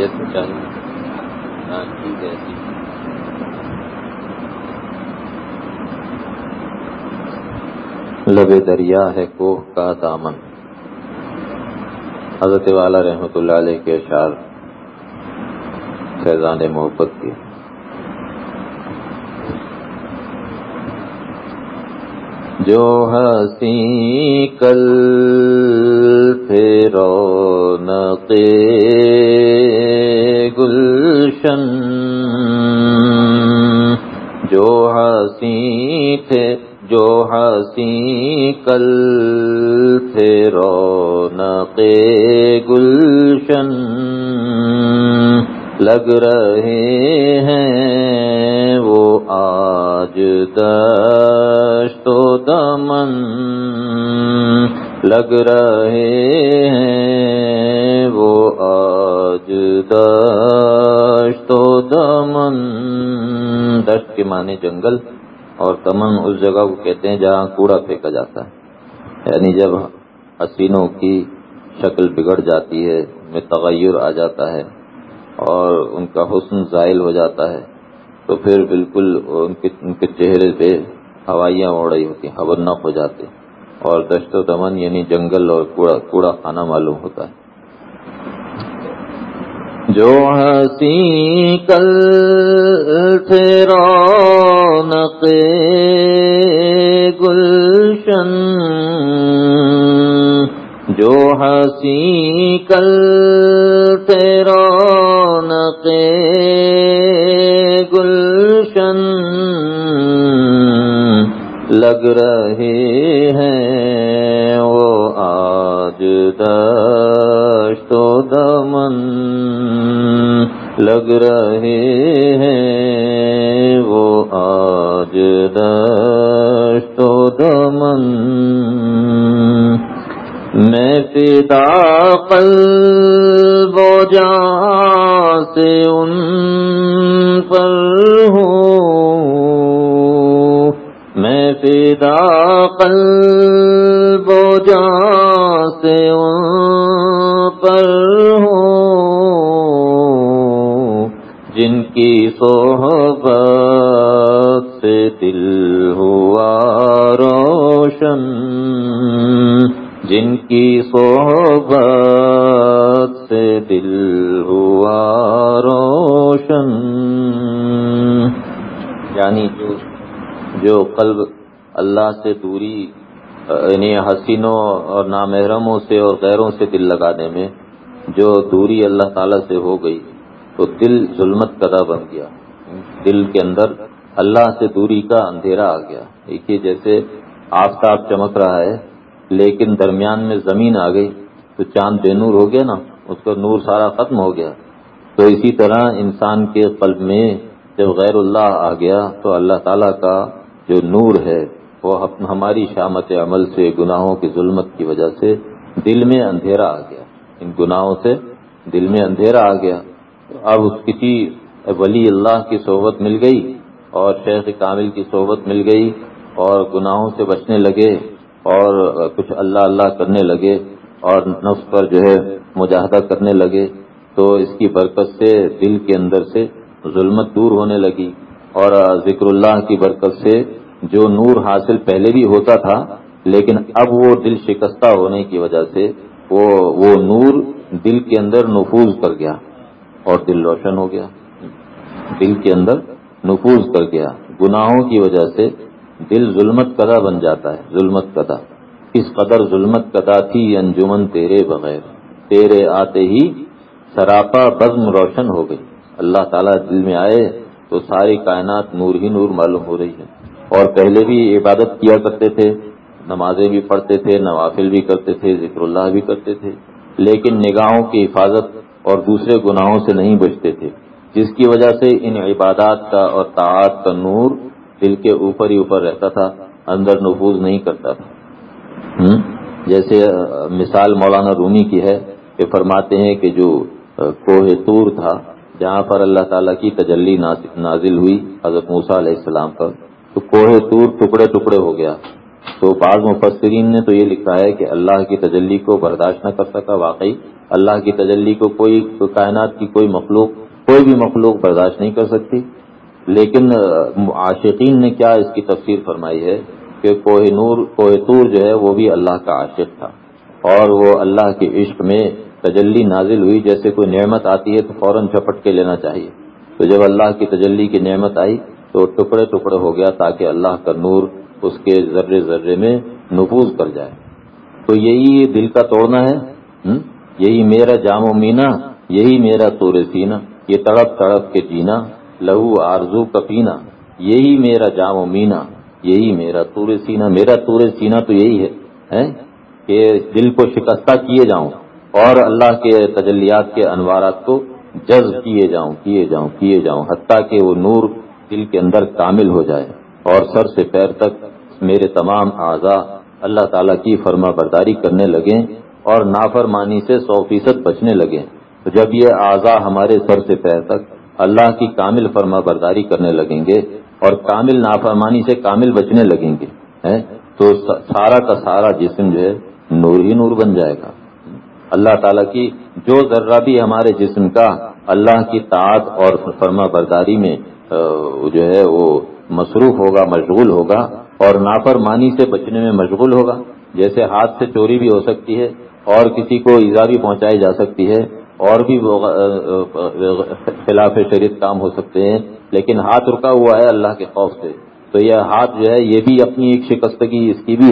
جیسے چاہیے۔ ہاں ٹھیک ہے ٹھیک لب دریا ہے کوہ کا دامن۔ حضرت والا رحمۃ اللہ علیہ کے اشعار فیضان محبت کے۔ جو ہنسی کل پھر نقے گلشن جو ہنسی تھے، جو ہنسی کل تھے، رونق گلشن لگ رہے ہیں، وہ آج دشت و دمن لگ رہے ہیں، وہ آج دشت کے معنی جنگل اور تمن اس جگہ کو کہتے ہیں جہاں کوڑا پھینکا جاتا ہے۔ یعنی جب حسینوں کی شکل بگڑ جاتی ہے میں تغیر آ جاتا ہے اور ان کا حسن زائل ہو جاتا ہے، تو پھر بالکل ان کے ان کے چہرے پہ ہوائیاں اڑ رہی ہوتی ہیں ہو جاتے اور دشت و دمن یعنی جنگل اور کوڑا کوڑا خانہ معلوم ہوتا ہے۔ جو ہنسی کل رونق گلشن، جو ہنسی کل تھے رونق گلشن، لگ رہے ہیں وہ آج دشت و دمن۔ لگ رہے ہیں۔ وہ آج دشت و دمن میں پیدا قلب و جان سے ان پر ہوں۔ میں پیدا قلب و جان سے ان پر ہوں۔ کی صحبت سے دل ہوا روشن، جن کی صحبت سے دل ہوا روشن۔ یعنی جو جو قلب اللہ سے دوری یعنی حسینوں اور نامحرموں سے اور غیروں سے دل لگانے میں، جو دوری اللہ تعالی سے ہو گئی۔ تو دل ظلمت کدا بن گیا۔ دل کے اندر اللہ سے دوری کا اندھیرا آ گیا۔ دیکھیے جیسے آفتاب چمک رہا ہے، لیکن درمیان میں زمین آ گئی، تو چاند بے نور ہو گیا نا، اس کا نور سارا ختم ہو گیا۔ تو اسی طرح انسان کے قلب میں جب غیر اللہ آ گیا، تو اللہ تعالیٰ کا جو نور ہے، وہ ہماری شامت عمل سے، گناہوں کی ظلمت کی وجہ سے دل میں اندھیرا آ گیا۔ ان گناہوں سے دل میں اندھیرا آ گیا۔ اب اس کسی ولی اللہ کی صحبت مل گئی اور شیخ کامل کی صحبت مل گئی اور گناہوں سے بچنے لگے اور کچھ اللہ اللہ کرنے لگے اور نفس پر جو ہے مجاہدہ کرنے لگے تو اس کی برکت سے دل کے اندر سے ظلمت دور ہونے لگی اور ذکر اللہ کی برکت سے جو نور حاصل پہلے بھی ہوتا تھا لیکن اب وہ دل شکستہ ہونے کی وجہ سے وہ وہ نور دل کے اندر نفوذ کر گیا۔ اور دل روشن ہو گیا۔ دل کے اندر نفوذ کر گیا۔ گناہوں کی وجہ سے دل ظلمت کدا بن جاتا ہے۔ ظلمت کدا اس قدر ظلمت کدا تھی انجمن تیرے بغیر۔ تیرے آتے ہی سراپا بزم روشن ہو گئی۔ اللہ تعالیٰ دل میں آئے تو ساری کائنات نور ہی نور معلوم ہو رہی ہے۔ اور پہلے بھی عبادت کیا کرتے تھے، نمازیں بھی پڑھتے تھے، نوافل بھی کرتے تھے، ذکر اللہ بھی کرتے تھے۔ لیکن نگاہوں کی حفاظت اور دوسرے گناہوں سے نہیں بچتے تھے، جس کی وجہ سے ان عبادات کا اور تعات کا نور دل کے اوپر ہی اوپر رہتا تھا، اندر نفوذ نہیں کرتا تھا۔ جیسے مثال مولانا رومی کی ہے کہ فرماتے ہیں کہ جو کوہ تور تھا، جہاں پر اللہ تعالیٰ کی تجلی نازل ہوئی حضرت موسیٰ علیہ السلام پر، تو کوہ تور ٹکڑے ٹکڑے ہو گیا۔ تو بعض مفسرین نے تو یہ لکھا ہے کہ اللہ کی تجلی کو برداشت نہ کر سکا، واقعی اللہ کی تجلی کو کوئی کائنات کی کوئی مخلوق، کوئی بھی مخلوق برداشت نہیں کر سکتی۔ لیکن عاشقین نے کیا اس کی تفسیر فرمائی ہے کہ کوہ نور، کوہ تور جو ہے، وہ بھی اللہ کا عاشق تھا۔ اور وہ اللہ کے عشق میں تجلی نازل ہوئی، جیسے کوئی نعمت آتی ہے تو فوراً چھپٹ کے لینا چاہیے۔ تو جب اللہ کی تجلی کی نعمت آئی تو ٹکڑے ٹکڑے ہو گیا تاکہ اللہ کا نور اس کے ذرے ذرے میں نفوذ کر جائے۔ تو یہی دل کا توڑنا ہے یہی میرا جام و مینا، یہی میرا تور سینا یہ تڑپ تڑپ کے جینا، لہو آرزو کا پینا، یہی میرا جام و مینا، یہی میرا تور سینا میرا تور سینا تو یہی ہے کہ دل کو شکستہ کیے جاؤں اور اللہ کے تجلیات کے انوارات کو جذب کیے جاؤں کیے جاؤں کیے جاؤں، حتیٰ کہ وہ نور دل کے اندر کامل ہو جائے۔ اور سر سے پیر تک میرے تمام اعضا اللہ تعالیٰ کی فرما برداری کرنے لگیں اور نافرمانی سے سو فیصد بچنے لگے تو جب یہ اعضا ہمارے سر سے پیر تک اللہ کی کامل فرما برداری کرنے لگیں گے اور کامل نافرمانی سے کامل بچنے لگیں گے تو سارا کا سارا جسم جو ہے نور ہی نور بن جائے گا۔ اللہ تعالیٰ کی جو ذرہ بھی ہمارے جسم کا اللہ کی طاعت اور فرما برداری میں جو ہے وہ مصروف ہوگا، مشغول ہوگا اور نافر مانی سے بچنے میں مشغول ہوگا۔ جیسے ہاتھ سے چوری بھی ہو سکتی ہے اور کسی کو ایزا بھی پہنچائی جا سکتی ہے، اور بھی خلاف شریف کام ہو سکتے ہیں۔ لیکن ہاتھ رکا ہوا ہے اللہ کے خوف سے۔ تو یہ ہاتھ جو ہے، یہ بھی اپنی ایک شکستگی اس کی بھی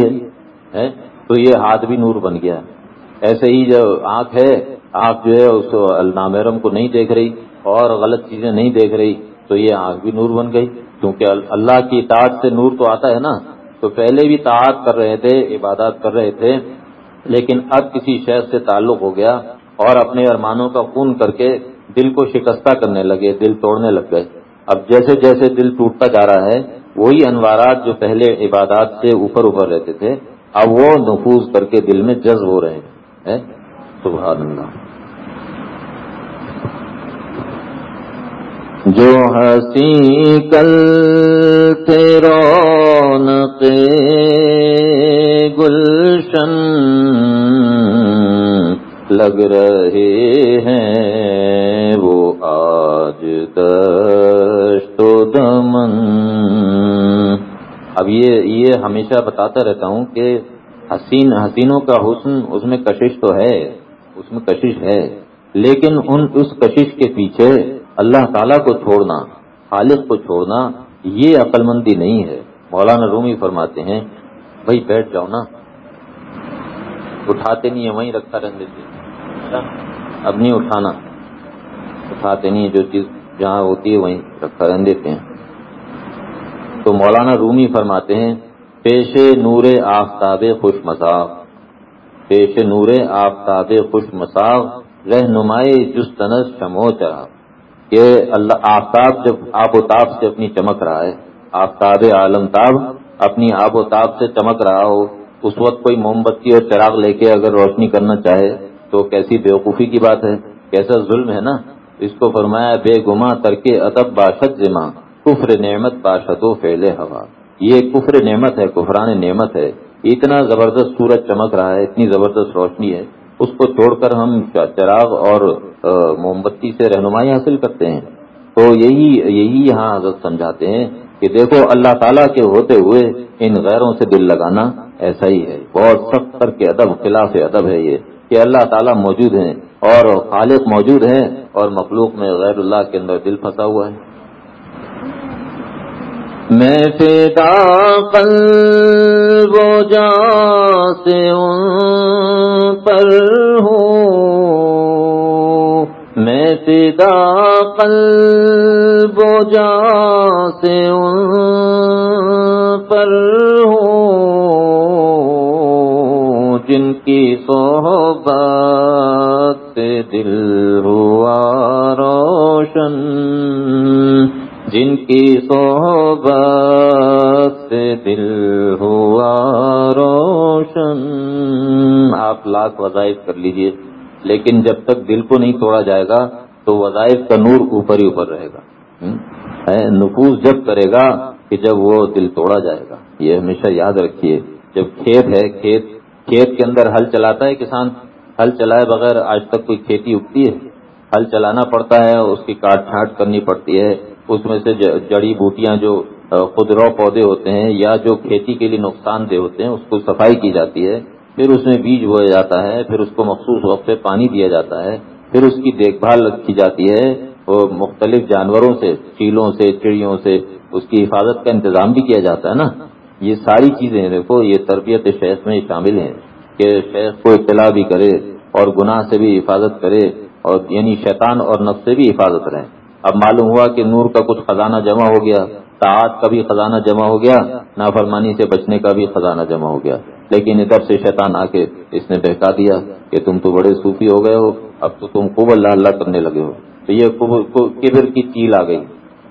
ہے تو یہ ہاتھ بھی نور بن گیا۔ ایسے ہی جو آنکھ ہے، آنکھ جو ہے، اس النامرم کو نہیں دیکھ رہی اور غلط چیزیں نہیں دیکھ رہی، تو یہ آنکھ بھی نور بن گئی۔ کیونکہ اللہ کی اطاعت سے نور تو آتا ہے نا، تو پہلے بھی تعات کر رہے تھے، عبادات کر رہے تھے، لیکن اب کسی شہر سے تعلق ہو گیا اور اپنے ارمانوں کا خون کر کے دل کو شکستہ کرنے لگے، دل توڑنے لگ گئے۔ اب جیسے جیسے دل ٹوٹتا جا رہا ہے، وہی انوارات جو پہلے عبادات سے اوپر اوپر رہتے تھے، اب وہ نفوذ کر کے دل میں جذب ہو رہے ہیں۔ سبحان اللہ۔ جو ہنسی کل تھے رونق گلشن لگ رہے ہیں وہ آج تو دمن۔ اب یہ یہ ہمیشہ بتاتا رہتا ہوں کہ حسین حسینوں کا حسن اس میں کشش تو ہے، اس میں کشش ہے، لیکن ان اس کشش کے پیچھے اللہ تعالیٰ کو چھوڑنا، خالق کو چھوڑنا، یہ عقل مندی نہیں ہے۔ مولانا رومی فرماتے ہیں، بھائی بیٹھ جاؤ نا۔ اٹھاتے نہیں ہے وہیں رکھا رہنے دیتے اب نہیں اٹھانا۔ اٹھاتے نہیں جو چیز جہاں ہوتی ہے، وہیں رکھا رہنے دیتے ہیں۔ تو مولانا رومی فرماتے ہیں، پیش نور آفتاب خوش مساغ پیش نور آفتاب خوش مساغ رہنمائے جستنس شمو چراغ کہ اللہ آفتاب جب آب و تاب سے اپنی چمک رہا ہے۔ آفتاب عالم تاب اپنی آب و تاب سے چمک رہا ہو۔ اس وقت کوئی موم بتی اور چراغ لے کے اگر روشنی کرنا چاہے تو کیسی بیوقوفی کی بات ہے؟ کیسا ظلم ہے نا؟ اس کو فرمایا، بے گما ترک ادب، باشد زما کفر نعمت، باشد و فیل ہوا یہ کفر نعمت ہے، کفران نعمت ہے۔ اتنا زبردست سورج چمک رہا ہے، اتنی زبردست روشنی ہے۔ اس کو چھوڑ کر ہم چراغ اور موم بتی سے رہنمائی حاصل کرتے ہیں۔ تو یہی یہی یہاں حضرت سمجھاتے ہیں کہ دیکھو اللہ تعالیٰ کے ہوتے ہوئے ان غیروں سے دل لگانا ایسا ہی ہے۔ بہت سخت کر کے ادب، خلاف ادب ہے یہ کہ اللہ تعالیٰ موجود ہیں اور خالق موجود ہیں اور مخلوق میں غیر اللہ کے اندر دل پھنسا ہوا ہے۔ میں پیدا قلب و جا سے ان پر ہوں۔ میں پیدا قلب و جا سے ان پر ہوں۔ جن کی صحبت سے دل ہوا روشن، جن کی صحبت سے دل ہوا روشن۔ آپ لاکھ وظائف کر لیجیے۔ لیکن جب تک دل کو نہیں توڑا جائے گا تو وظائف کا نور اوپر ہی اوپر رہے گا۔ نفوذ جب کرے گا کہ جب وہ دل توڑا جائے گا۔ یہ ہمیشہ یاد رکھیے، جب کھیت ہے، کھیت کھیت کے اندر ہل چلاتا ہے کسان۔ ہل چلائے بغیر آج تک کوئی کھیتی اگتی ہے۔ ہل چلانا پڑتا ہے، اس کی کاٹ چھانٹ کرنی پڑتی ہے۔ اس میں سے جڑی بوٹیاں جو خدرو پودے ہوتے ہیں یا جو کھیتی کے لیے نقصان دہ ہوتے ہیں، اس کو صفائی کی جاتی ہے۔ پھر اس میں بیج بویا جاتا ہے، پھر اس کو مخصوص وقت پہ پانی دیا جاتا ہے، پھر اس کی دیکھ بھال کی جاتی ہے، وہ مختلف جانوروں سے، چیلوں سے، چڑیوں سے اس کی حفاظت کا انتظام بھی کیا جاتا ہے نا۔ یہ ساری چیزیں دیکھو، یہ تربیت شیخ میں شامل ہیں کہ شیخ کو اطلاع بھی کرے اور گناہ سے بھی حفاظت کرے اور یعنی شیطان اور نفس سے بھی حفاظت رہے۔ اب معلوم ہوا کہ نور کا کچھ خزانہ جمع ہو گیا تعات کا بھی خزانہ جمع ہو گیا، نافرمانی سے بچنے کا بھی خزانہ جمع ہو گیا۔ لیکن ادھر سے شیطان آ کے اس نے بہکا دیا کہ تم تو بڑے صوفی ہو گئے ہو، اب تو تم خوب اللہ اللہ کرنے لگے ہو۔ تو یہ کبر کی چیل آ گئی۔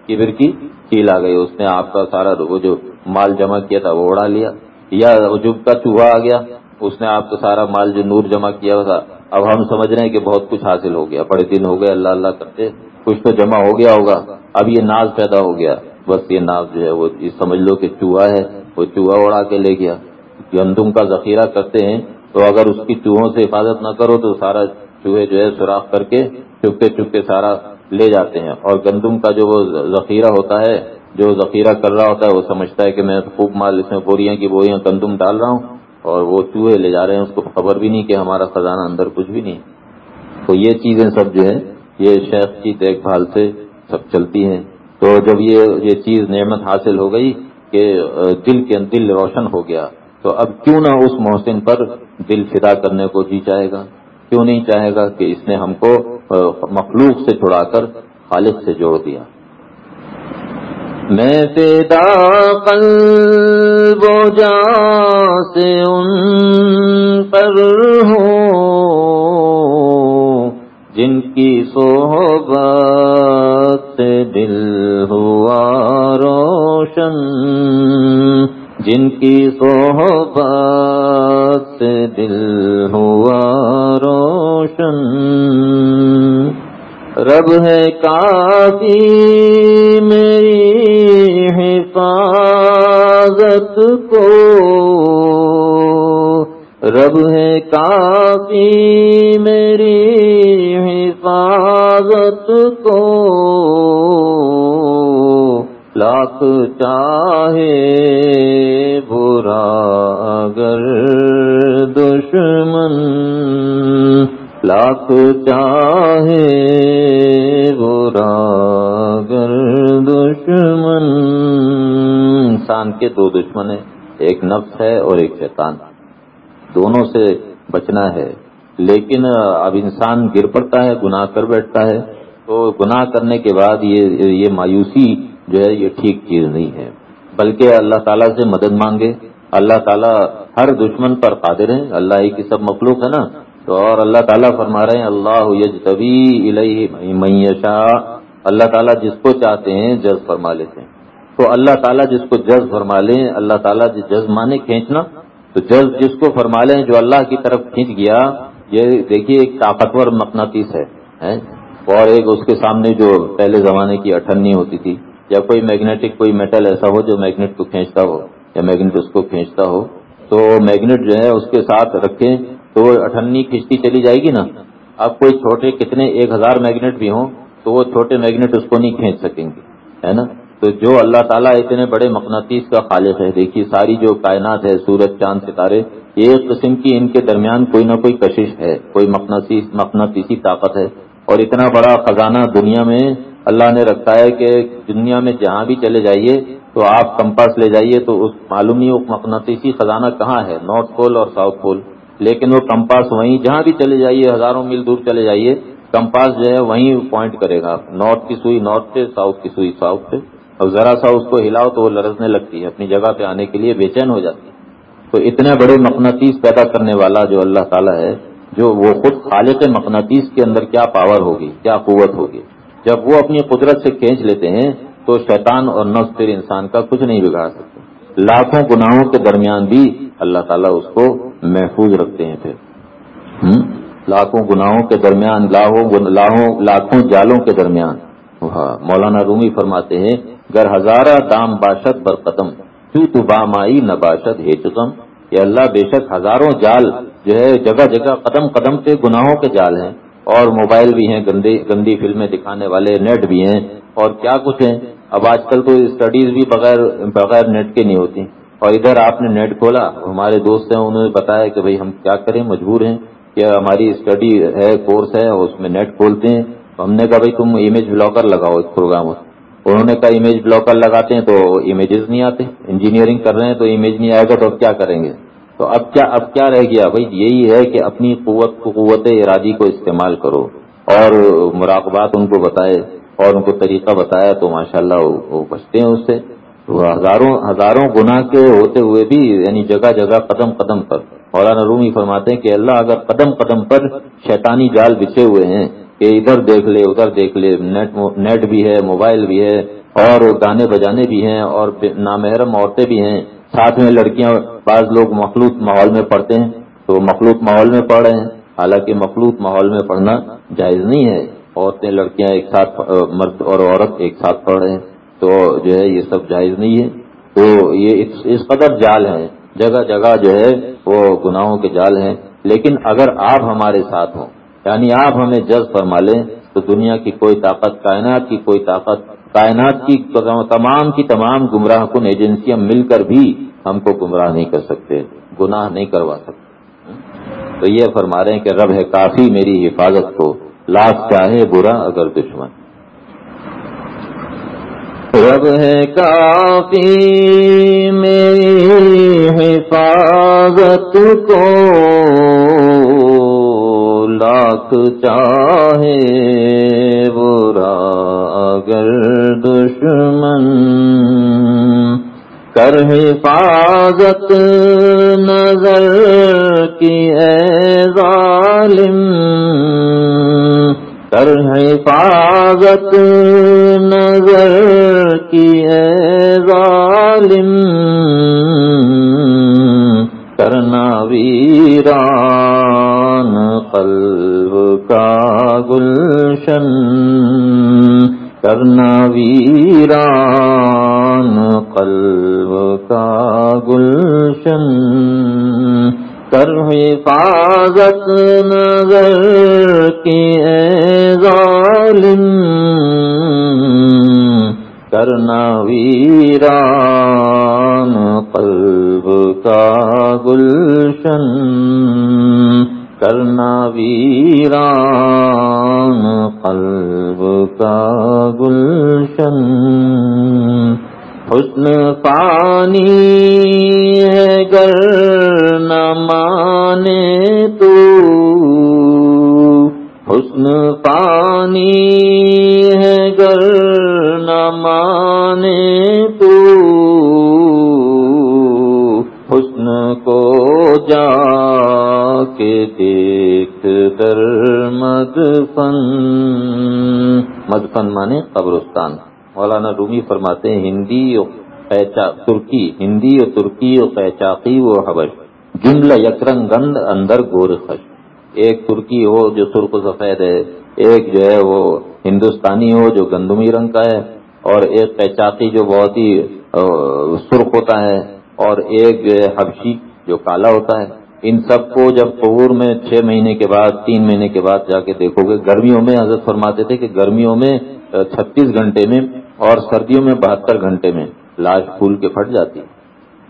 کبر کی چیل آ گئی۔ اس نے آپ کا سارا وہ جو مال جمع کیا تھا وہ اڑا لیا۔ یا عجوب کا چوہا آ گیا۔ اس نے آپ کا سارا مال جو نور جمع کیا تھا۔ اب ہم سمجھ رہے ہیں کہ بہت کچھ حاصل ہو گیا۔ بڑے دن ہو گئے، اللہ اللہ کرتے۔ کچھ تو جمع ہو گیا ہوگا۔ اب یہ ناز پیدا ہو گیا۔ بس یہ ناز جو ہے وہ سمجھ لو کہ چوہا ہے۔ وہ چوہا اڑا کے لے گیا۔ گندم کا ذخیرہ کرتے ہیں، تو اگر اس کی چوہوں سے حفاظت نہ کرو، تو سارا چوہے جو ہے سوراخ کر کے چپکے چپکے سارا لے جاتے ہیں۔ اور گندم کا جو وہ ذخیرہ ہوتا ہے، جو ذخیرہ کر رہا ہوتا ہے، وہ سمجھتا ہے کہ میں خوب مال اس میں بوریاں کی بوریاں گندم ڈال رہا ہوں اور وہ چوہے لے جا رہے ہیں، اس کو خبر بھی نہیں کہ ہمارا خزانہ اندر کچھ بھی نہیں۔ تو یہ چیزیں سب جو ہے یہ شیخ کی دیکھ بھال سے سب چلتی ہیں۔ تو جب یہ یہ چیز نعمت حاصل ہو گئی کہ دل کے دل روشن ہو گیا تو اب کیوں نہ اس محسن پر دل فدا کرنے کو جی چاہے گا؟ کیوں نہیں چاہے گا کہ اس نے ہم کو مخلوق سے چھڑا کر خالق سے جوڑ دیا؟ میں پیدا قلب و جا سے ان پر ہوں، جن کی صحبت سے دل جن کی صحبت سے دل ہوا روشن، رب ہے کافی میری حفاظت کو۔ رب ہے کافی میری حفاظت کو۔ لاکھ چاہے برا اگر دشمن، لاکھ چاہے برا گر دشمن۔ انسان کے دو دشمن ہیں، ایک نفس ہے اور ایک شیطان۔ دونوں سے بچنا ہے، لیکن اب انسان گر پڑتا ہے، گناہ کر بیٹھتا ہے۔ تو گناہ کرنے کے بعد یہ یہ مایوسی جو ہے یہ ٹھیک چیز نہیں ہے۔ بلکہ اللہ تعالیٰ سے مدد مانگے۔ اللہ تعالیٰ ہر دشمن پر قادر ہیں۔ اللہ ہی کی سب مخلوق ہے نا۔ تو اور اللہ تعالیٰ فرما رہے ہیں، اللہ یجتبی الیہ میشا اللہ تعالیٰ جس کو چاہتے ہیں جز فرما لیتے ہیں۔ تو اللہ تعالیٰ جس کو جز فرما لیں، اللہ تعالیٰ جز مانے کھینچنا، تو جز جس کو فرما لیں، جو اللہ کی طرف کھینچ گیا، یہ دیکھیے ایک طاقتور مقناطیس ہے اور ایک اس کے سامنے جو پہلے زمانے کی اٹھنی ہوتی تھی یا کوئی میگنیٹک کوئی میٹل ایسا ہو جو میگنیٹ کو کھینچتا ہو یا میگنیٹ اس کو کھینچتا ہو، تو میگنیٹ جو ہے اس کے ساتھ رکھیں تو وہ اٹھنی کھینچتی چلی جائے گی نا۔ اب کوئی چھوٹے کتنے ایک ہزار میگنیٹ بھی ہوں تو وہ چھوٹے میگنیٹ اس کو نہیں کھینچ سکیں گے، ہے نا؟ تو جو اللہ تعالیٰ اتنے بڑے مقناطیس کا خالق ہے، دیکھیے ساری جو کائنات ہے، سورج، چاند، ستارے، ایک قسم کی ان کے درمیان کوئی نہ کوئی کشش ہے، کوئی مقناطیس، مقناطیسی طاقت ہے۔ اور اتنا بڑا خزانہ دنیا میں اللہ نے رکھا ہے کہ دنیا میں جہاں بھی چلے جائیے تو آپ کمپاس لے جائیے تو اس معلوم نہیں مقناطیسی خزانہ کہاں ہے، نارتھ پول اور ساؤتھ پول۔ لیکن وہ کمپاس وہیں جہاں بھی چلے جائیے، ہزاروں میل دور چلے جائیے کمپاس جو ہے وہیں پوائنٹ کرے گا۔ نارتھ کی سوئی نارتھ پہ ساؤتھ کی سوئی ساؤتھ پہ اور ذرا سا اس کو ہلاؤ تو وہ لرزنے لگتی ہے، اپنی جگہ پہ آنے کے لیے بے چین ہو جاتی ہے۔ تو اتنے بڑے مقناطیس پیدا کرنے والا جو اللہ تعالیٰ ہے، جو وہ خود خالق مقناطیس کے اندر کیا پاور ہوگی، کیا قوت ہوگی؟ جب وہ اپنی قدرت سے کھینچ لیتے ہیں تو شیطان اور نفس پھر انسان کا کچھ نہیں بگاڑ سکتے۔ لاکھوں گناہوں کے درمیان بھی اللہ تعالیٰ اس کو محفوظ رکھتے ہیں پھر۔ لاکھوں گناہوں کے درمیان لاکھوں لاکھوں جالوں کے درمیان۔ ہاں مولانا رومی فرماتے ہیں، گر ہزارہ دام باشد بر قدم تو بامائی نہ باشد ہے چکم یہ اللہ، بے شک ہزاروں جال جو ہے، جگہ جگہ، قدم قدم پہ گناہوں کے جال ہیں۔ اور موبائل بھی ہیں، گندی گندی فلمیں دکھانے والے، نیٹ بھی ہیں، اور کیا کچھ ہیں؟ اب آج کل تو اسٹڈیز بھی بغیر بغیر نیٹ کے نہیں ہوتی۔ اور ادھر آپ نے نیٹ کھولا، ہمارے دوست ہیں، انہوں نے بتایا کہ بھائی ہم کیا کریں، مجبور ہیں کہ ہماری اسٹڈی ہے کورس ہے اس میں نیٹ کھولتے ہیں۔ ہم نے کہا بھائی تم امیج بلاکر لگاؤ اس پروگرام انہوں نے کہا امیج بلاکر لگاتے ہیں تو امیجز نہیں آتے انجینئرنگ کر رہے ہیں تو امیج نہیں آئے گا تو اب کیا کریں گے؟ تو اب کیا اب کیا رہ گیا؟ بھائی یہی ہے کہ اپنی قوت قوت ارادی کو استعمال کرو اور مراقبات ان کو بتائے اور ان کو طریقہ بتایا تو ماشاءاللہ وہ بچتے ہیں اس سے۔ ہزاروں ہزاروں گنا کے ہوتے ہوئے بھی یعنی جگہ جگہ قدم قدم پر۔ مولانا رومی فرماتے ہیں کہ اللہ اگر قدم قدم پر شیطانی جال بچھے ہوئے ہیں کہ ادھر دیکھ لے، ادھر دیکھ لے، نیٹ نیٹ بھی ہے، موبائل بھی ہے اور گانے بجانے بھی ہیں اور نامحرم عورتیں بھی ہیں۔ ساتھ میں لڑکیاں، بعض لوگ مخلوط ماحول میں پڑھتے ہیں، تو مخلوط ماحول میں پڑھ رہے ہیں۔ حالانکہ مخلوط ماحول میں پڑھنا جائز نہیں ہے۔ عورتیں لڑکیاں ایک ساتھ مرد اور عورت ایک ساتھ پڑھ رہے ہیں، تو جو ہے یہ سب جائز نہیں ہے۔ تو یہ اس قدر جال ہے جگہ جگہ جو ہے وہ گناہوں کے جال ہیں۔ لیکن اگر آپ ہمارے ساتھ ہوں یعنی آپ ہمیں جذب فرما لیں، تو دنیا کی کوئی طاقت، کائنات کی کوئی طاقت کائنات کی تمام کی تمام گمراہ کن ایجنسیاں مل کر بھی ہم کو گمراہ نہیں کر سکتے، گناہ نہیں کروا سکتے۔ تو یہ فرما رہے ہیں کہ رب ہے کافی میری حفاظت کو، لاکھ چاہے برا اگر دشمن۔ رب ہے کافی میری حفاظت کو لاکھ چاہے برا اگر دشمن کر حفاظت نظر کی اے ظالم کر حفاظت نظر کی اے ظالم کرنا ویران قلب کا گلشن، کرنا ویران، قلب کا گلشن کر حفاظت نظر کی اے ظالم کرنا ویران قلب کا گلشن کرنا ویران، قلب کا گلشن۔ حسن پانی ہے گر نہ مانے تو۔ حسن پانی ہے گر نہ مانے تو۔ کو جا کے دیکھ در مدفن۔ مدفن مانے قبرستان۔ مولانا رومی فرماتے ہیں، ہندی ترکی، ہندی و ترکی و پہچاقی و حبش۔ جملہ یکرنگ گند اندر گور خش۔ ایک ترکی ہو جو سرخ و سفید ہے، ایک جو ہے وہ ہندوستانی ہو جو گندمی رنگ کا ہے، اور ایک پہچاقی جو بہت ہی سرخ ہوتا ہے۔ اور ایک حبشی جو کالا ہوتا ہے، ان سب کو جب قبور میں چھ مہینے کے بعد، تین مہینے کے بعد جا کے دیکھو گے، گرمیوں میں حضرت فرماتے تھے کہ گرمیوں میں چھتیس گھنٹے میں اور سردیوں میں بہتر گھنٹے میں لاش پھول کے پھٹ جاتی۔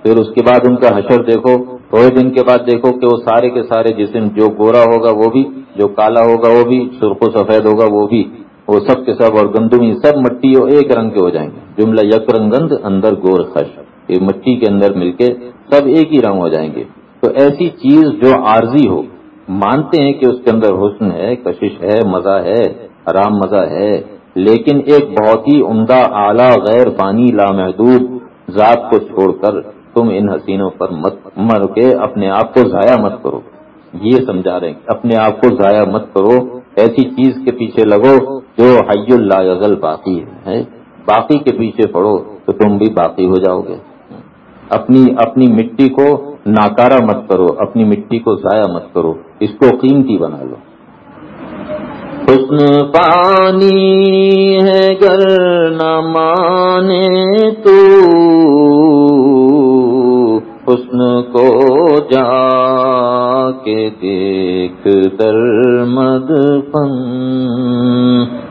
پھر اس کے بعد ان کا حشر دیکھو تھوڑے دن کے بعد دیکھو کہ وہ سارے کے سارے جسم جو گورا ہوگا وہ بھی، جو کالا ہوگا وہ بھی، سرخ و سفید ہوگا وہ بھی، وہ سب کے سب اور گندمی سب مٹی ایک رنگ کے ہو جائیں گے۔ جملہ یک رنگند، اندر گور خش یہ مٹی کے اندر مل کے سب ایک ہی رنگ ہو جائیں گے۔ تو ایسی چیز جو عارضی ہو، مانتے ہیں کہ اس کے اندر حسن ہے، کشش ہے، مزہ ہے، آرام مزہ ہے، لیکن ایک بہت ہی عمدہ اعلیٰ غیر پانی لامحدود ذات کو چھوڑ کر تم ان حسینوں پر مت مر کے اپنے آپ کو ضائع مت کرو۔ یہ سمجھا رہے ہیں۔ اپنے آپ کو ضائع مت کرو۔ ایسی چیز کے پیچھے لگو جو حی اللہ غزل باقی ہے۔ باقی کے پیچھے پڑو تو تم بھی باقی ہو جاؤ گے۔ اپنی اپنی مٹی کو ناکارا مت کرو، اپنی مٹی کو ضائع مت کرو، اس کو قیمتی بنا لو۔ حسن پانی ہے گر نہ مانے تو، حسن کو جا کے دیکھ در مد فن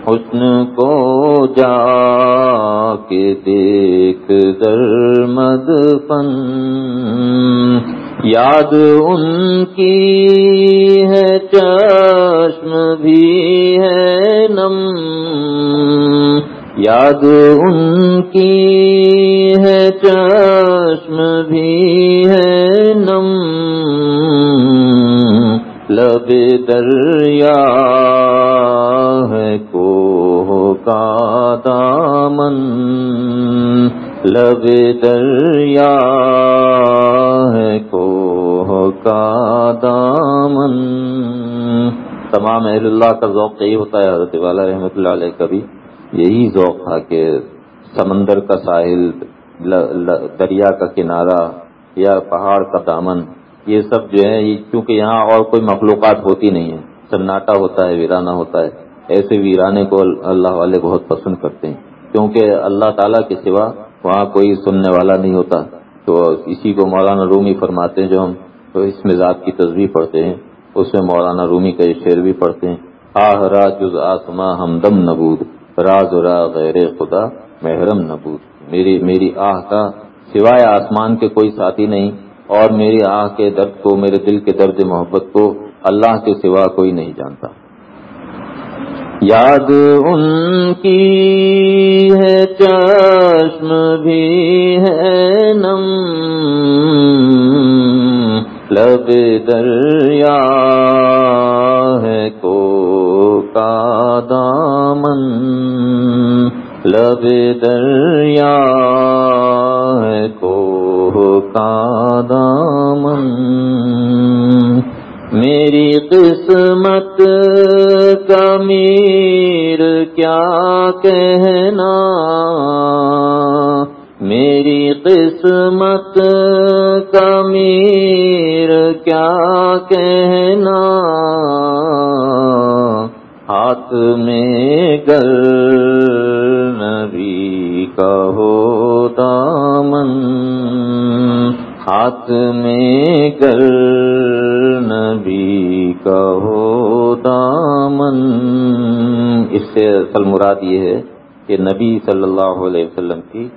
حسن کو جا کے دیکھ در مدفن۔ یاد ان کی ہے، چشم بھی ہے نم۔ یاد ان کی ہے، چشم بھی ہے نم۔ لب دریا ہے کو کا دامن لب دریا ہے کو کا دامن۔ تمام اہل اللہ کا ذوق یہی ہوتا ہے، حضرت والا رحمۃ اللہ علیہ کا بھی یہی ذوق تھا کہ سمندر کا ساحل دریا کا کنارہ یا پہاڑ کا دامن یہ سب جو ہے کیونکہ یہاں اور کوئی مخلوقات ہوتی نہیں ہے سناٹا ہوتا ہے ویرانہ ہوتا ہے۔ ایسے ویرانے کو اللہ والے بہت پسند کرتے ہیں۔ کیونکہ اللہ تعالیٰ کے سوا وہاں کوئی سننے والا نہیں ہوتا۔ تو اسی کو مولانا رومی فرماتے ہیں جو ہم تو اس مزاج کی تصویر پڑھتے ہیں۔ اس میں مولانا رومی کا یہ شعر بھی پڑھتے ہیں۔ آہ را جز آسما ہم دم نبود، راز را غیر خدا محرم نبود۔ میری میری آہ کا سوائے آسمان کے کوئی ساتھی نہیں اور میری آہ کے درد کو، میرے دل کے درد محبت کو اللہ کے سوا کوئی نہیں جانتا۔ یاد ان کی ہے، چشم بھی ہے نم۔ لب دریا ہے کو کا دامن۔ لب دریا ہے کو کا دامن۔ میری قسمت کا میر کیا کہنا۔ میری قسمت کا میر کیا کہنا۔ ہاتھ میں گر کا ہو دامن ہاتھ میں گر نبی کا ہو دامن۔ اس سے اصل مراد یہ ہے کہ نبی صلی اللہ علیہ وسلم کی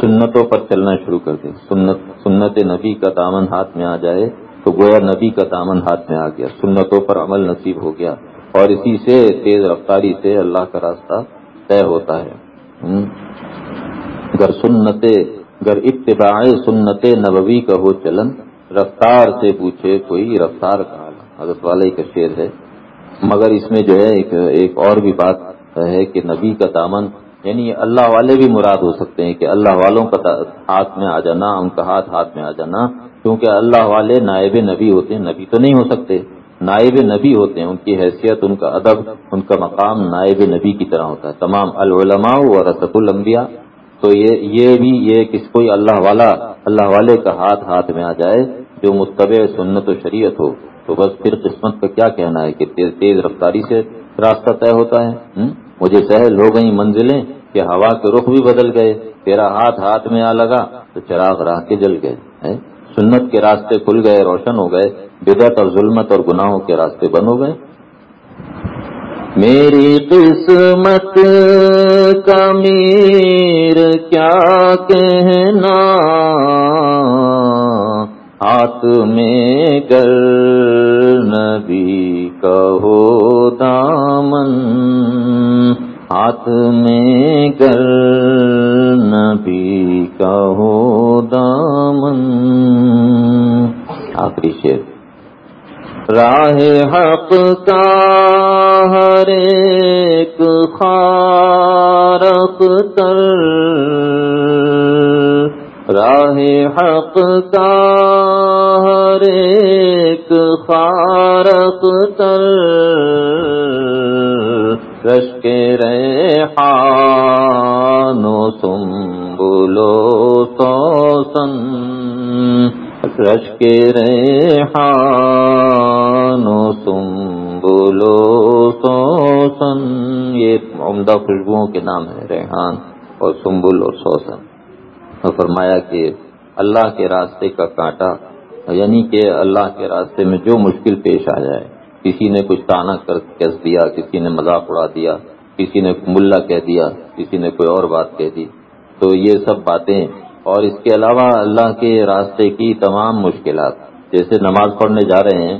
سنتوں پر چلنا شروع کر دے۔ سنت سنت نبی کا دامن ہاتھ میں آ جائے تو گویا نبی کا دامن ہاتھ میں آ گیا۔ سنتوں پر عمل نصیب ہو گیا۔ اور اسی سے تیز رفتاری سے اللہ کا راستہ طے ہوتا ہے۔ گر سنت گر اتباع سنت نبوی کا ہو چلن، رفتار سے پوچھے کوئی رفتار کا حضرت والے کا شعر ہے۔ مگر اس میں جو ہے ایک ایک اور بھی بات ہے کہ نبی کا دامن یعنی اللہ والے بھی مراد ہو سکتے ہیں کہ اللہ والوں کا ہاتھ میں آ جانا، ان کا ہاتھ ہاتھ میں آ جانا۔ کیونکہ اللہ والے نائب نبی ہوتے ہیں، نبی تو نہیں ہو سکتے۔ نائب نبی ہوتے ہیں، ان کی حیثیت، ان کا ادب، ان کا مقام نائب نبی کی طرح ہوتا ہے۔ تمام العلماء و رسط الانبیاء تو یہ یہ بھی یہ کس کوئی اللہ والا، اللہ والے کا ہاتھ ہاتھ میں آ جائے جو متبع سنت و شریعت ہو۔ تو بس پھر قسمت کا کیا کہنا ہے کہ تیز تیز رفتاری سے راستہ طے ہوتا ہے؟ مجھے سہل ہو گئی منزلیں کہ ہوا کے رخ بھی بدل گئے، تیرا ہاتھ ہاتھ میں آ لگا تو چراغ راہ کے جل گئے سنت کے راستے کھل گئے، روشن ہو گئے بدت اور ظلمت اور گناہوں کے راستے بند ہو گئے۔ میری قسمت کا میر کیا کہنا؟ ہاتھ میں گر نبی کہو دامن، ہاتھ میں گر نبی کہو دامن۔ آخری شیر راہ حق کا ہر ایک خارق تر۔ راہ حق کا ہر ایک خارق تر۔ رش کے رے ہانو تم بولو تو سن رش کے رے تم بولو تو سن، یہ عمدہ خوشبوؤں کے نام ہے ریحان اور سنبل اور سوسن اور فرمایا کہ اللہ کے راستے کا کانٹا یعنی کہ اللہ کے راستے میں جو مشکل پیش آ جائے، کسی نے کچھ تانا کر کس دیا، کسی نے مذاق اڑا دیا، کسی نے ملا کہہ دیا، کسی نے کوئی اور بات کہہ دی، تو یہ سب باتیں اور اس کے علاوہ اللہ کے راستے کی تمام مشکلات، جیسے نماز پڑھنے جا رہے ہیں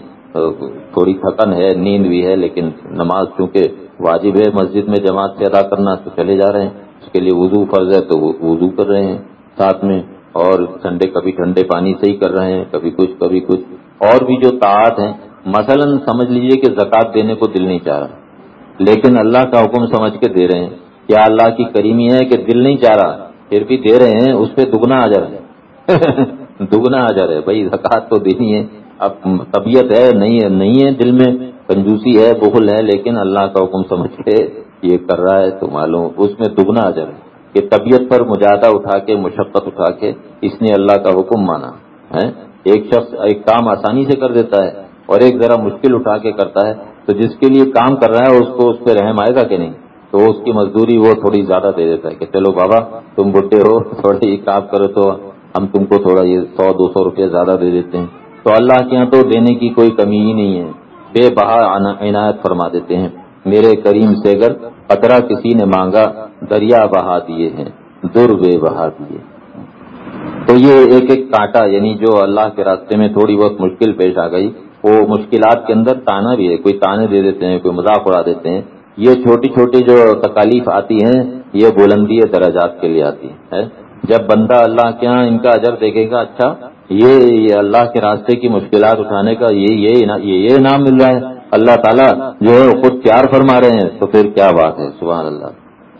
تھوڑی تھکن ہے، نیند بھی ہے، لیکن نماز چونکہ واجب ہے، مسجد میں جماعت سے ادا کرنا تو چلے جا رہے ہیں، اس کے لیے وضو فرض ہے تو وضو کر رہے ہیں ساتھ میں، اور ٹھنڈے، کبھی ٹھنڈے پانی سے ہی کر رہے ہیں، کبھی کچھ کبھی کچھ، اور بھی جو تعداد ہیں، مثلا سمجھ لیجیے کہ زکوٰۃ دینے کو دل نہیں چاہ رہا، لیکن اللہ کا حکم سمجھ کے دے رہے ہیں، کیا اللہ کی کریمی ہے کہ دل نہیں چاہ رہا؟ پھر بھی دے رہے ہیں، اس پہ دگنا آ ہے۔ دگنا آ ہے۔ بھائی، زکوٰۃ تو دینی ہے۔ اب طبیعت ہے، نہیں ہے نہیں ہے دل میں۔ کنجوسی ہے، بخل ہے، لیکن اللہ کا حکم سمجھ کے یہ کر رہا ہے۔ تو معلوم، اس میں دگنا آ ہے کہ طبیعت پر مجاہدہ اٹھا کے، مشقت اٹھا کے اس نے اللہ کا حکم مانا۔ ہے ایک شخص ایک کام آسانی سے کر دیتا ہے اور ایک ذرا مشکل اٹھا کے کرتا ہے۔ تو جس کے لیے کام کر رہا ہے، اس کو اس پہ رحم آئے گا کہ نہیں؟ تو اس کی مزدوری وہ تھوڑی زیادہ دے دیتا ہے کہ چلو بابا، تم بڈے ہو تھوڑے یہ کام کرو تو ہم تم کو تھوڑا یہ سو، دو سو روپیہ زیادہ دے دیتے ہیں۔ تو اللہ کے یہاں تو دینے کی کوئی کمی ہی نہیں ہے۔ بے بہا عنایت فرما دیتے ہیں۔ میرے کریم سے اگر قطرہ کسی نے مانگا، دریا بہا دیے ہیں، در بے بہا دیے۔ تو یہ ایک ایک کانٹا یعنی جو اللہ کے راستے میں تھوڑی بہت مشکل پیش آ گئی، وہ مشکلات کے اندر تانا بھی ہے۔ کوئی تانے دے دیتے ہیں، کوئی مذاق اڑا دیتے ہیں۔ یہ چھوٹی چھوٹی جو تکالیف آتی ہیں، یہ بلندی درجات کے لیے آتی ہے۔ جب بندہ اللہ کے یہاں ان کا اجر دیکھے گا اچھا یہ اللہ کے راستے کی مشکلات اٹھانے کا یہ یہ انعام مل رہا ہے۔ اللہ تعالیٰ جو ہے خود پیار فرما رہے ہیں، تو پھر کیا بات ہے؟ سبحان اللہ۔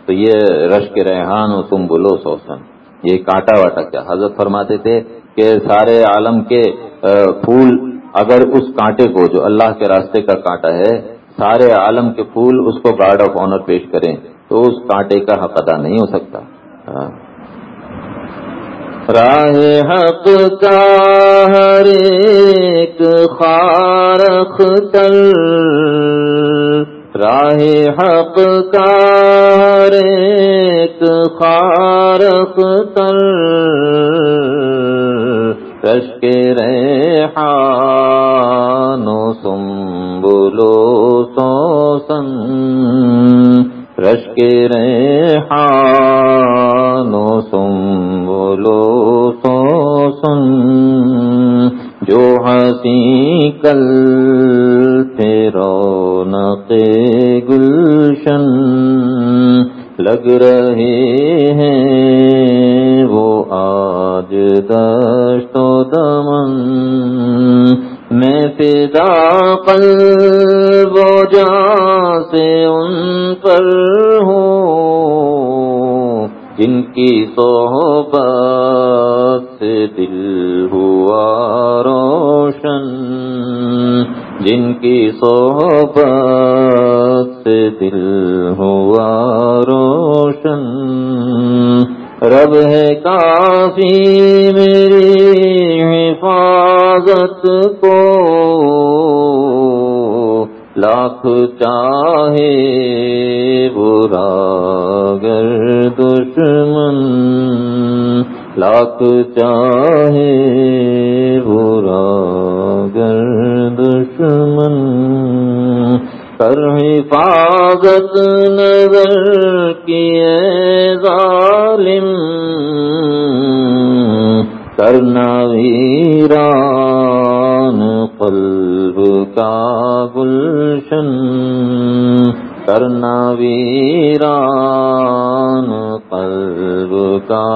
تو یہ رش کے ریحان ہو تم بولو سوسن۔ یہ کانٹا واٹا کیا؟ حضرت فرماتے تھے کہ سارے عالم کے پھول اگر اس کانٹے کو، جو اللہ کے راستے کا کانٹا ہے سارے عالم کے پھول اس کو گارڈ آف آنر پیش کریں تو اس کانٹے کا حق ادا نہیں ہو سکتا۔ ہاں۔ راہ حق کا ہر ایک خارخ تل۔ راہ حق کا ہر ایک خارخ تل۔ رش کے ریحانو سنبلو سوسن رش کے ریحانو سنبلو سوسن جو ہنسی کل رونق گلشن، لگ رہے ہیں وہ آج دشت و دمن۔ میں پیدا قلب و جان سے ان پر ہوں، جن کی صحبت سے دل ہوا روشن، جن کی صحبت سے دل ہوا روشن۔ رب ہے کافی میری حفاظت کو۔ لاکھ چاہے برا گر دشمن۔ لاکھ چاہے برا گر دشمن۔ کر حفاظت نظر کیے ظالم، کرنا ویران قلب کا گلشن، کرنا ویران قلب کا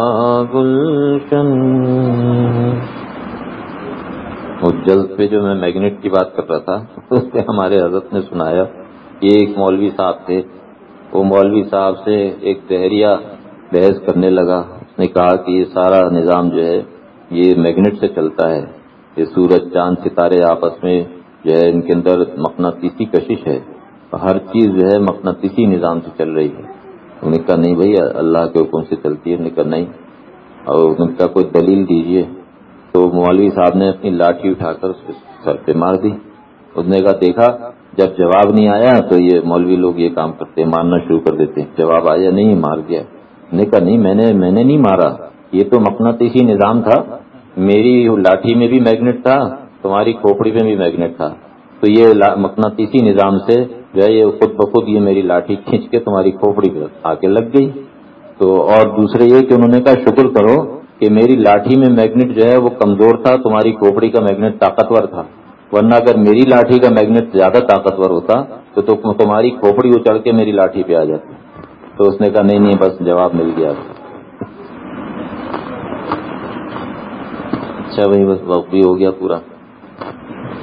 گلشن۔ جلد پہ جو میں میگنیٹ کی بات کر رہا تھا، اس پہ ہمارے حضرت نے سنایا یہ ایک مولوی صاحب تھے۔ وہ مولوی صاحب سے ایک دہریا بحث کرنے لگا۔ اس نے کہا کہ یہ سارا نظام جو ہے، یہ میگنیٹ سے چلتا ہے۔ یہ سورج، چاند، ستارے آپس میں جو ہے، ان کے اندر مقناطیسی کشش ہے۔ ہر چیز جو ہے، مقناطیسی نظام سے چل رہی ہے۔ انہوں نے کہا، نہیں بھائی، اللہ کے حکم سے چلتی ہے۔ انہوں نے کہا، نہیں۔ اور ان کا کوئی دلیل دیجیے تو مولوی صاحب نے اپنی لاٹھی اٹھا کر اس سر پہ مار دی۔ اس نے کہا، دیکھا، جب جواب نہیں آیا تو یہ مولوی لوگ یہ کام کرتے، مارنا شروع کر دیتے۔ جواب آیا، نہیں، مار دیا نے کہا، نہیں، میں نے میں نے نہیں مارا۔ یہ تو مقناطیسی نظام تھا۔ میری لاٹھی میں بھی میگنیٹ تھا، تمہاری کھوپڑی میں بھی میگنیٹ تھا۔ تو یہ مقناطیسی نظام سے جو ہے، یہ خود بخود یہ میری لاٹھی کھینچ کے تمہاری کھوپڑی پہ آ کے لگ گئی۔ تو اور دوسرے یہ کہ انہوں نے کہا، شکر کرو کہ میری لاٹھی میں میگنیٹ جو ہے وہ کمزور تھا، تمہاری کھوپڑی کا میگنیٹ طاقتور تھا۔ ورنہ اگر میری لاٹھی کا میگنیٹ زیادہ طاقتور ہوتا تو تمہاری کھوپڑی اچڑ کے میری لاٹھی پہ آ جاتی۔ تو اس نے کہا، نہیں نہیں، بس جواب مل گیا۔ اچھا بھائی، بس وقت بھی ہو گیا پورا۔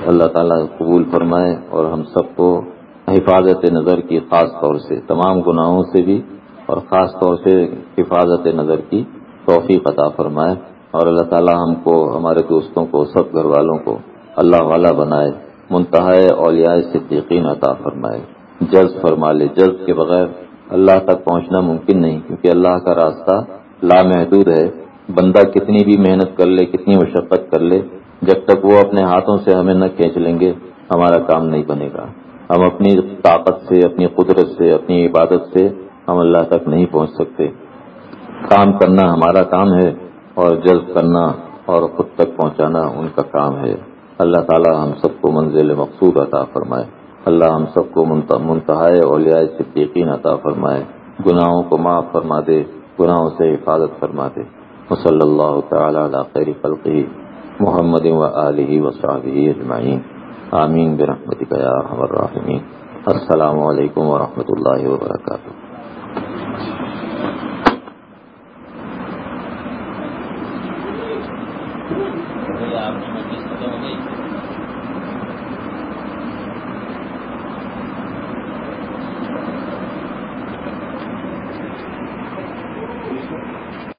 اللہ تعالیٰ قبول فرمائے اور ہم سب کو حفاظت نظر کی، خاص طور سے تمام گناہوں سے بھی اور خاص طور سے حفاظت نظر کی۔ توفیق عطا فرمائے اور اللہ تعالیٰ ہم کو، ہمارے دوستوں کو، سب گھر والوں کو اللہ والا بنائے منتہا اولیاء صدیقین عطا فرمائے۔ جذب فرما لے جذب کے بغیر اللہ تک پہنچنا ممکن نہیں، کیونکہ اللہ کا راستہ لامحدود ہے۔ بندہ کتنی بھی محنت کر لے، کتنی مشقت کر لے، جب تک وہ اپنے ہاتھوں سے ہمیں نہ کھینچ لیں گے، ہمارا کام نہیں بنے گا۔ ہم اپنی طاقت سے، اپنی قدرت سے، اپنی عبادت سے ہم اللہ تک نہیں پہنچ سکتے۔ کام کرنا ہمارا کام ہے اور جذب کرنا اور خود تک پہنچانا ان کا کام ہے۔ اللہ تعالی ہم سب کو منزل مقصود عطا فرمائے۔ اللہ ہم سب کو منتہا اولیاء صدیقین عطا فرمائے۔ گناہوں کو معاف فرما دے، گناہوں سے حفاظت فرما دے۔ صلی اللہ تعالی علی خیر خلقی محمد و علیہ وصحبہ اجمعین۔ آمین برحمتک یا الراحمین۔ السلام علیکم ورحمۃ اللہ وبرکاتہ۔